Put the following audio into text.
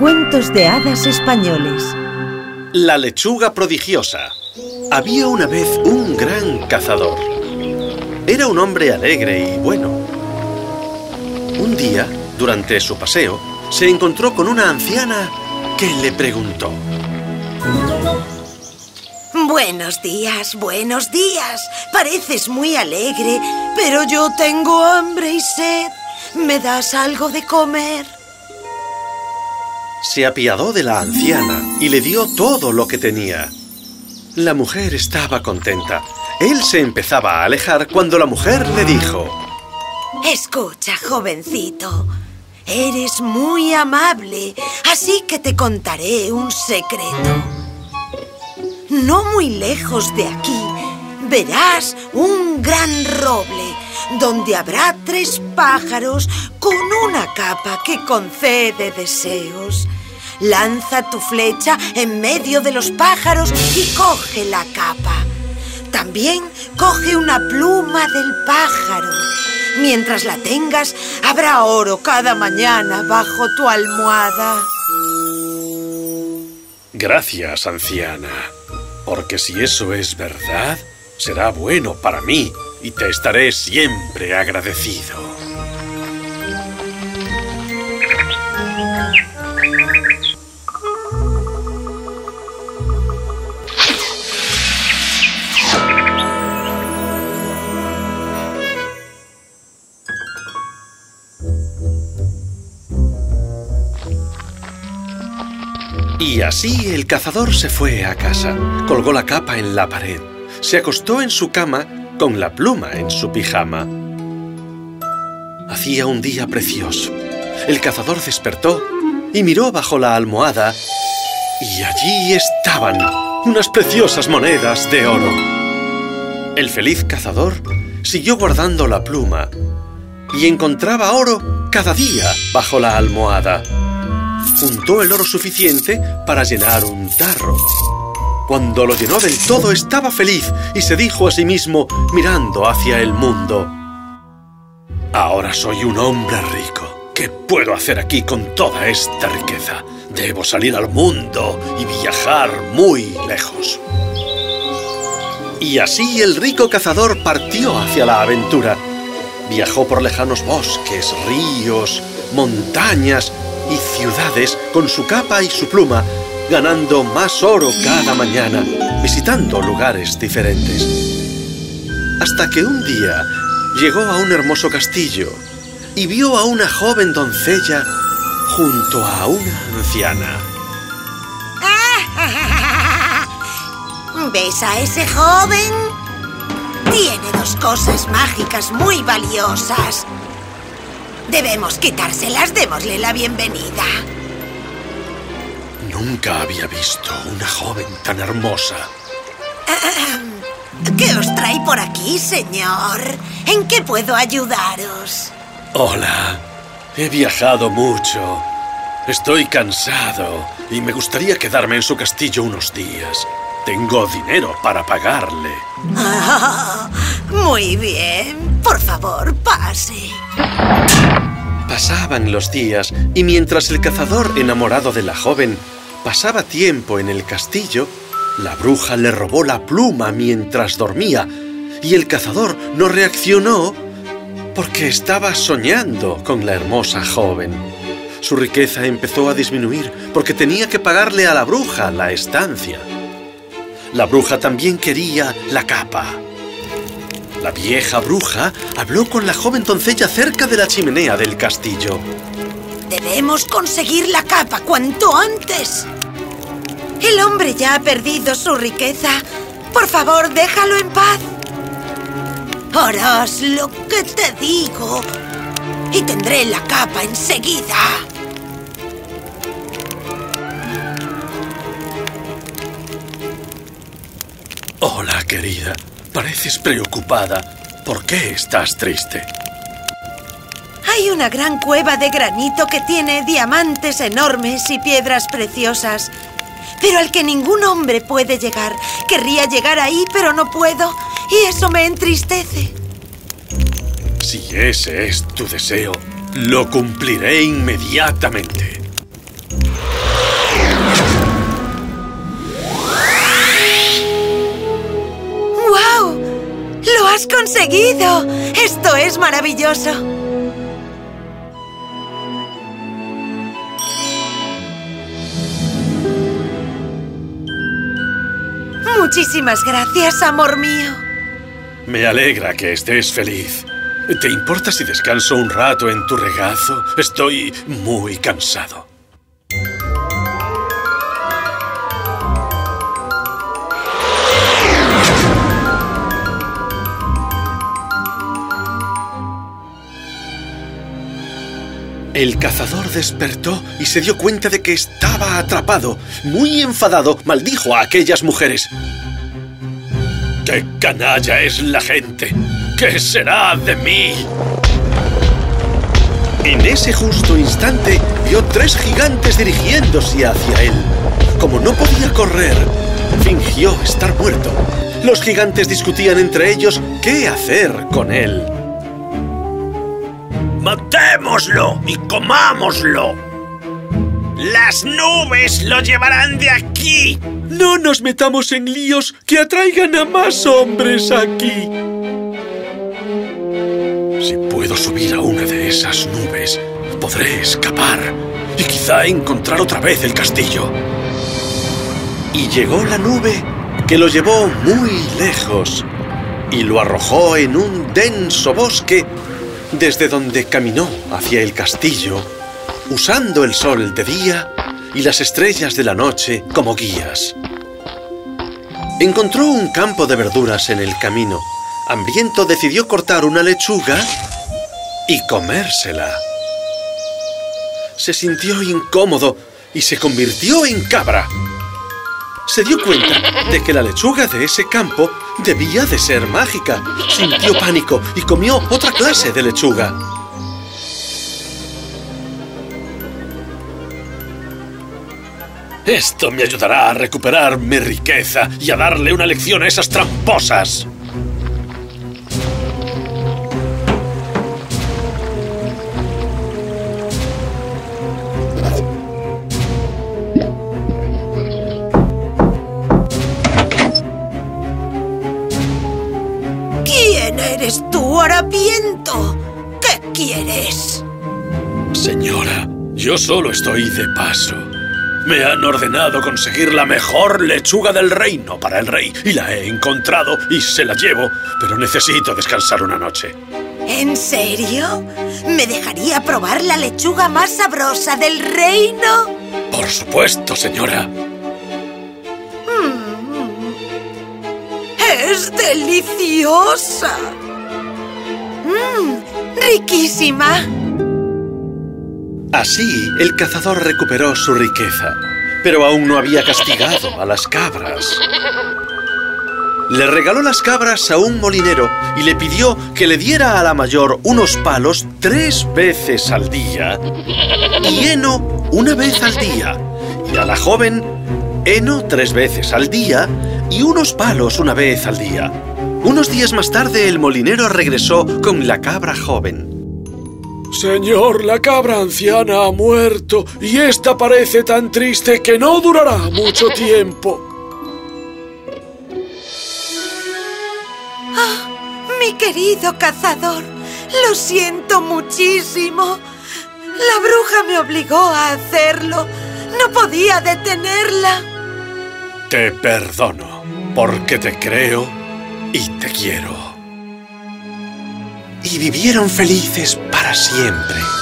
Cuentos de hadas españoles. La lechuga prodigiosa. Había una vez un gran cazador. Era un hombre alegre y bueno. Un día, durante su paseo, se encontró con una anciana que le preguntó. Buenos días, buenos días. Pareces muy alegre, pero yo tengo hambre y sed. ¿Me das algo de comer? Se apiadó de la anciana y le dio todo lo que tenía. La mujer estaba contenta. Él se empezaba a alejar cuando la mujer le dijo... Escucha, jovencito. Eres muy amable, así que te contaré un secreto. No muy lejos de aquí verás un gran roble donde habrá tres pájaros con una capa que concede deseos. Lanza tu flecha en medio de los pájaros y coge la capa. También coge una pluma del pájaro. Mientras la tengas, habrá oro cada mañana bajo tu almohada. Gracias, anciana. Porque si eso es verdad, será bueno para mí y te estaré siempre agradecido. Y así el cazador se fue a casa, colgó la capa en la pared, se acostó en su cama con la pluma en su pijama. Hacía un día precioso. El cazador despertó y miró bajo la almohada y allí estaban unas preciosas monedas de oro. El feliz cazador siguió guardando la pluma y encontraba oro cada día bajo la almohada. Juntó el oro suficiente para llenar un tarro. Cuando lo llenó del todo estaba feliz y se dijo a sí mismo mirando hacia el mundo. Ahora soy un hombre rico. ¿Qué puedo hacer aquí con toda esta riqueza? Debo salir al mundo y viajar muy lejos. Y así el rico cazador partió hacia la aventura. Viajó por lejanos bosques, ríos, montañas y ciudades con su capa y su pluma ganando más oro cada mañana, visitando lugares diferentes. Hasta que un día llegó a un hermoso castillo y vio a una joven doncella junto a una anciana. ¿Ves a ese joven? Tiene dos cosas mágicas muy valiosas. Debemos quitárselas, démosle la bienvenida. Nunca había visto una joven tan hermosa. ¿Qué os trae por aquí, señor? ¿En qué puedo ayudaros? Hola, he viajado mucho. Estoy cansado y me gustaría quedarme en su castillo unos días. Tengo dinero para pagarle. Muy bien. Por favor, pase. Pasaban los días y mientras el cazador enamorado de la joven pasaba tiempo en el castillo, la bruja le robó la pluma mientras dormía y el cazador no reaccionó porque estaba soñando con la hermosa joven. Su riqueza empezó a disminuir porque tenía que pagarle a la bruja la estancia. La bruja también quería la capa. La vieja bruja habló con la joven doncella cerca de la chimenea del castillo. Debemos conseguir la capa cuanto antes. El hombre ya ha perdido su riqueza. Por favor, déjalo en paz. Harás lo que te digo y tendré la capa enseguida. Hola, querida. Pareces preocupada. ¿Por qué estás triste? Hay una gran cueva de granito que tiene diamantes enormes y piedras preciosas pero al que ningún hombre puede llegar. Querría llegar ahí, pero no puedo, y eso me entristece. Si ese es tu deseo, lo cumpliré inmediatamente. ¡Guau! ¡Lo has conseguido! ¡Esto es maravilloso! Muchísimas gracias, amor mío. Me alegra que estés feliz. ¿Te importa si descanso un rato en tu regazo? Estoy muy cansado. El cazador despertó y se dio cuenta de que estaba atrapado. Muy enfadado, maldijo a aquellas mujeres. ¡Qué canalla es la gente! ¿Qué será de mí? En ese justo instante vio tres gigantes dirigiéndose hacia él. Como no podía correr, fingió estar muerto. Los gigantes discutían entre ellos qué hacer con él. ¡Matémoslo y comámoslo! ¡Las nubes lo llevarán de aquí! No nos metamos en líos que atraigan a más hombres aquí. Si puedo subir a una de esas nubes, podré escapar y quizá encontrar otra vez el castillo. Y llegó la nube que lo llevó muy lejos y lo arrojó en un denso bosque desde donde caminó hacia el castillo, usando el sol de día y las estrellas de la noche como guías. Encontró un campo de verduras en el camino. Hambriento decidió cortar una lechuga y comérsela. Se sintió incómodo y se convirtió en cabra. Se dio cuenta de que la lechuga de ese campo debía de ser mágica. Sintió pánico y comió otra clase de lechuga. Esto me ayudará a recuperar mi riqueza y a darle una lección a esas tramposas. ¿Quién eres tú, harapiento? ¿Qué quieres? Señora, yo solo estoy de paso. Me han ordenado conseguir la mejor lechuga del reino para el rey y la he encontrado y se la llevo, pero necesito descansar una noche. ¿En serio? ¿Me dejaría probar la lechuga más sabrosa del reino? Por supuesto, señora. ¡Es deliciosa! ¡Mmm! ¡Riquísima! Así, el cazador recuperó su riqueza, pero aún no había castigado a las cabras. Le regaló las cabras a un molinero y le pidió que le diera a la mayor unos palos tres veces al día y heno una vez al día, y a la joven heno tres veces al día y unos palos una vez al día. Unos días más tarde el molinero regresó con la cabra joven. Señor, la cabra anciana ha muerto y esta parece tan triste que no durará mucho tiempo. Mi querido cazador, lo siento muchísimo. La bruja me obligó a hacerlo. No podía detenerla. Te perdono, porque te creo y te quiero. Y vivieron felices siempre.